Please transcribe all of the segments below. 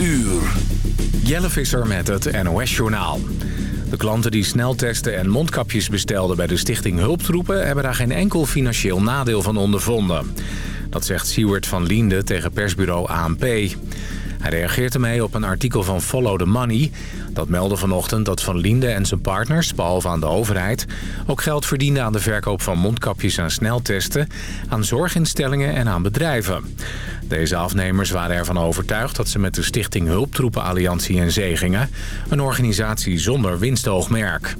uur. Jelle Visser met het NOS-journaal. De klanten die sneltesten en mondkapjes bestelden bij de stichting Hulptroepen... hebben daar geen enkel financieel nadeel van ondervonden. Dat zegt Siewert van Liende tegen persbureau ANP. Hij reageert ermee op een artikel van Follow the Money. Dat meldde vanochtend dat Van Linde en zijn partners, behalve aan de overheid... ook geld verdienden aan de verkoop van mondkapjes en sneltesten... aan zorginstellingen en aan bedrijven. Deze afnemers waren ervan overtuigd dat ze met de stichting Hulptroepen Alliantie en Zee gingen... een organisatie zonder winstoogmerk.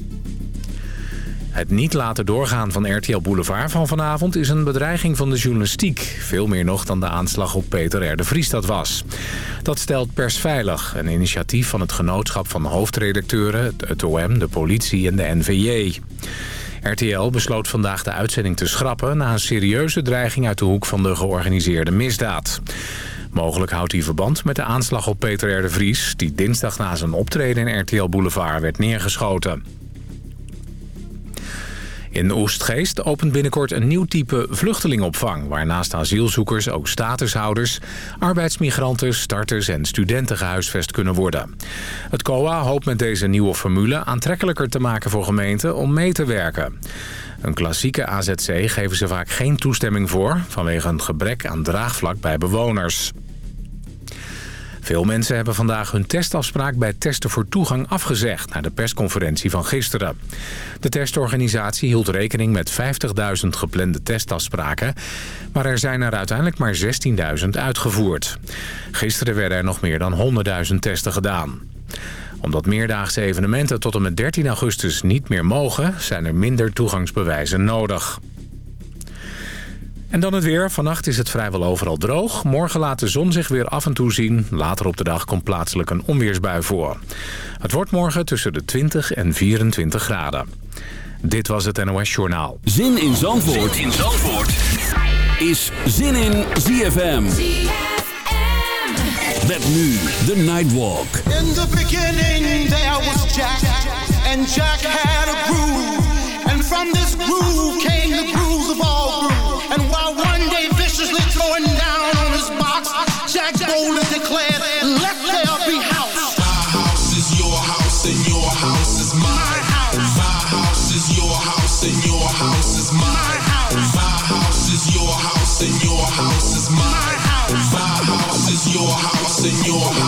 Het niet laten doorgaan van RTL Boulevard van vanavond is een bedreiging van de journalistiek. Veel meer nog dan de aanslag op Peter R. de Vries dat was. Dat stelt Persveilig, een initiatief van het genootschap van hoofdredacteuren, het OM, de politie en de NVJ. RTL besloot vandaag de uitzending te schrappen... na een serieuze dreiging uit de hoek van de georganiseerde misdaad. Mogelijk houdt hij verband met de aanslag op Peter R. de Vries... die dinsdag na zijn optreden in RTL Boulevard werd neergeschoten. In Oostgeest opent binnenkort een nieuw type vluchtelingopvang... waar naast asielzoekers ook statushouders, arbeidsmigranten, starters en studenten gehuisvest kunnen worden. Het COA hoopt met deze nieuwe formule aantrekkelijker te maken voor gemeenten om mee te werken. Een klassieke AZC geven ze vaak geen toestemming voor... vanwege een gebrek aan draagvlak bij bewoners. Veel mensen hebben vandaag hun testafspraak bij Testen voor Toegang afgezegd... na de persconferentie van gisteren. De testorganisatie hield rekening met 50.000 geplande testafspraken... maar er zijn er uiteindelijk maar 16.000 uitgevoerd. Gisteren werden er nog meer dan 100.000 testen gedaan omdat meerdaagse evenementen tot en met 13 augustus niet meer mogen... zijn er minder toegangsbewijzen nodig. En dan het weer. Vannacht is het vrijwel overal droog. Morgen laat de zon zich weer af en toe zien. Later op de dag komt plaatselijk een onweersbui voor. Het wordt morgen tussen de 20 en 24 graden. Dit was het NOS Journaal. Zin in Zandvoort, zin in Zandvoort. is Zin in ZFM. Met nu de Nightwalk. In the beginning there was Jack. And Jack had a groove. And from this groove came the grooves. And while one day viciously throwing down on his box, Jack boldly declared, let there be house. My house is your house and your house is mine. my house. My house is your house and your house is mine. my house. My house is your house and your house is mine. my house. My house is your house and your house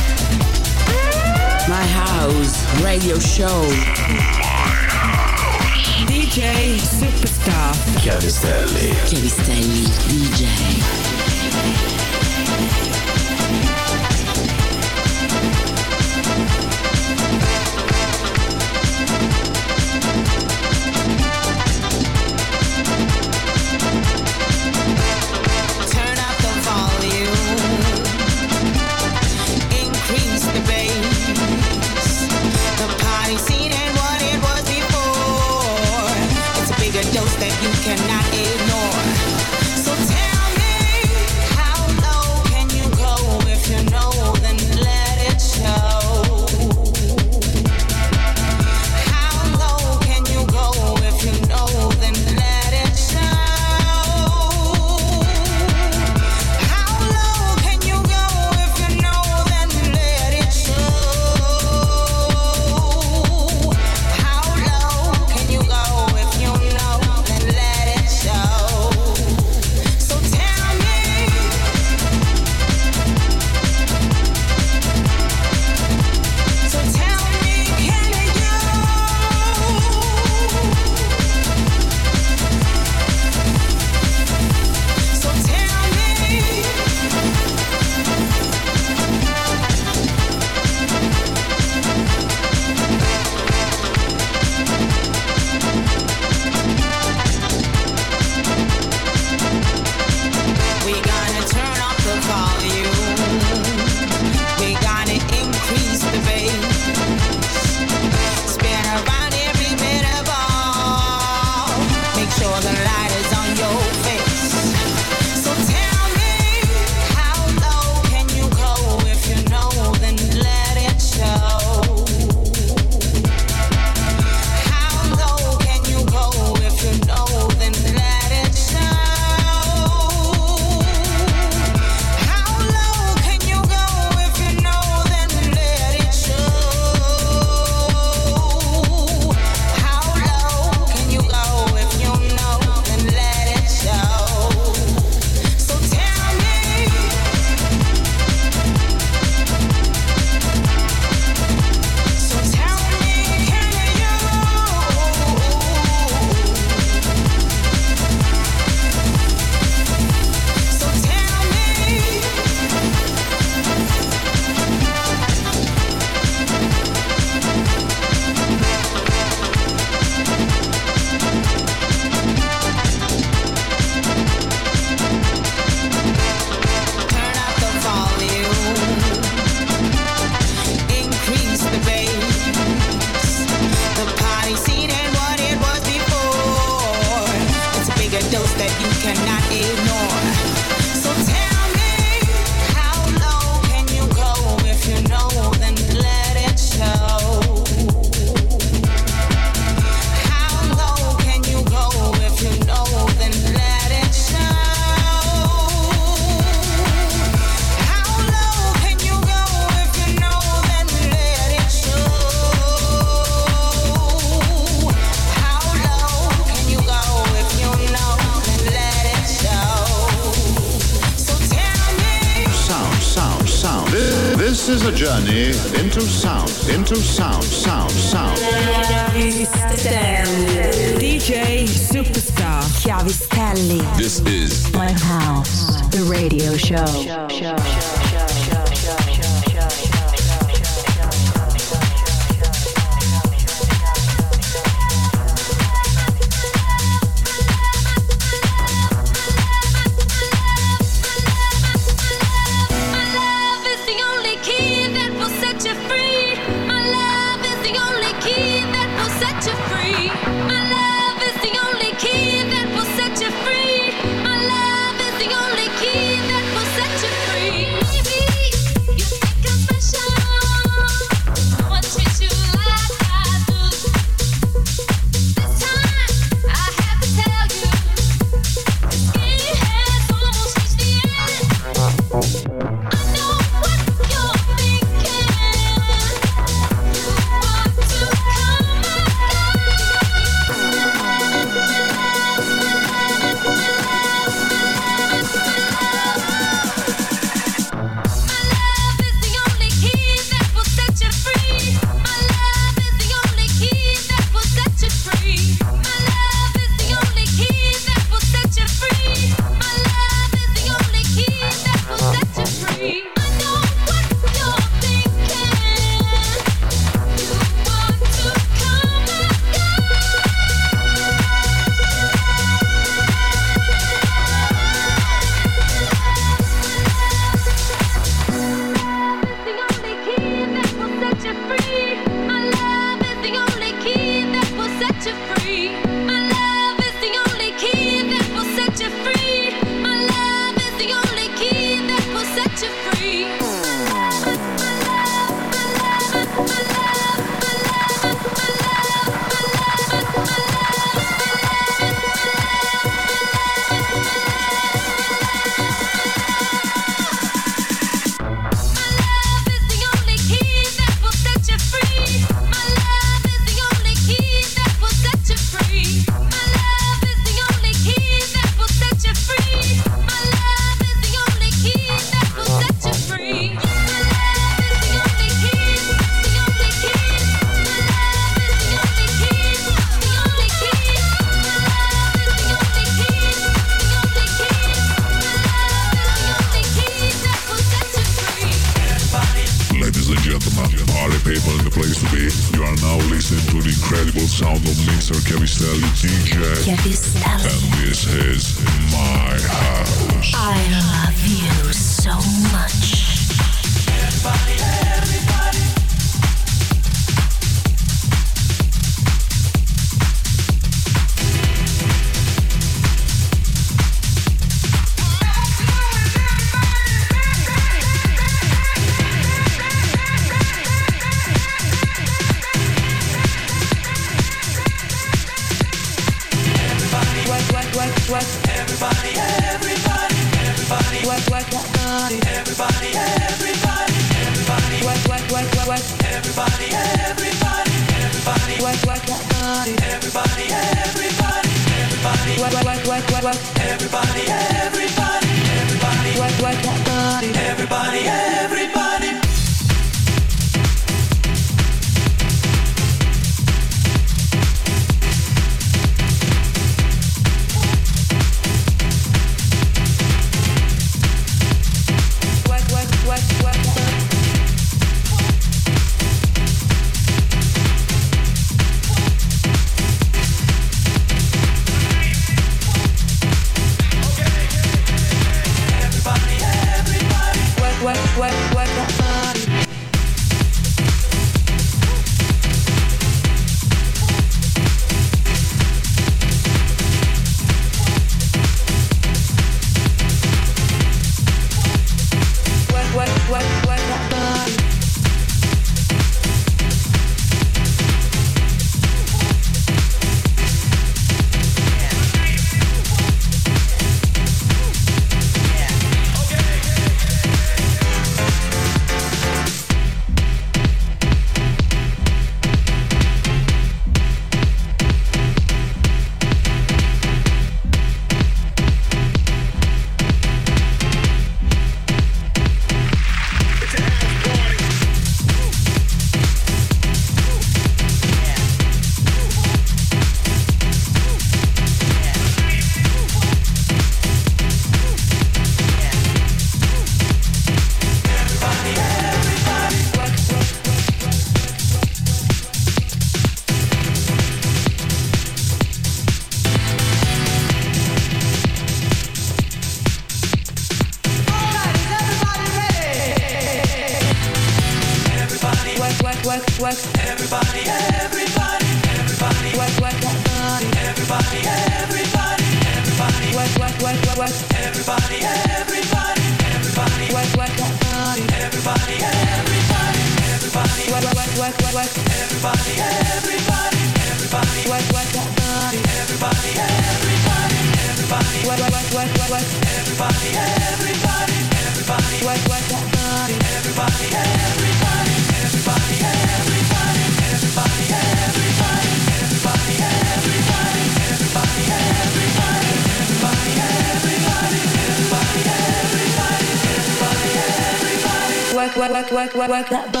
work, work that body.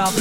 Of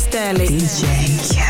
Chiavistelli. DJ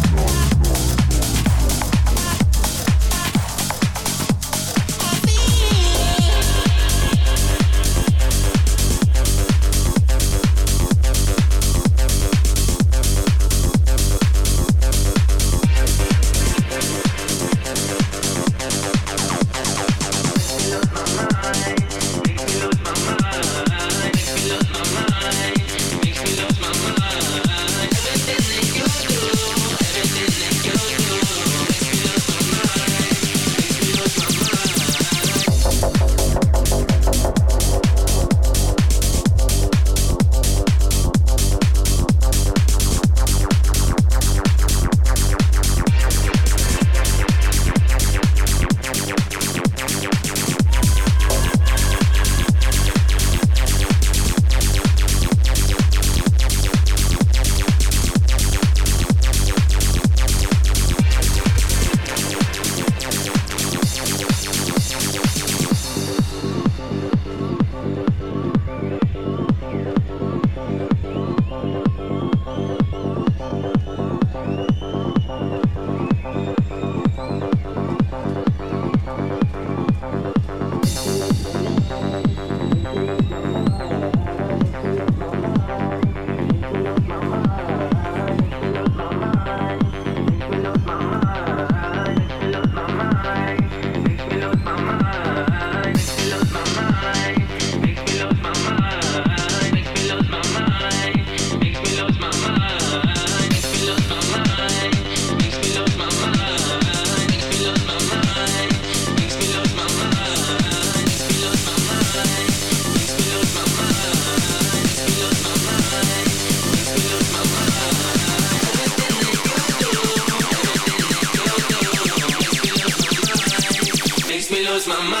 My mind.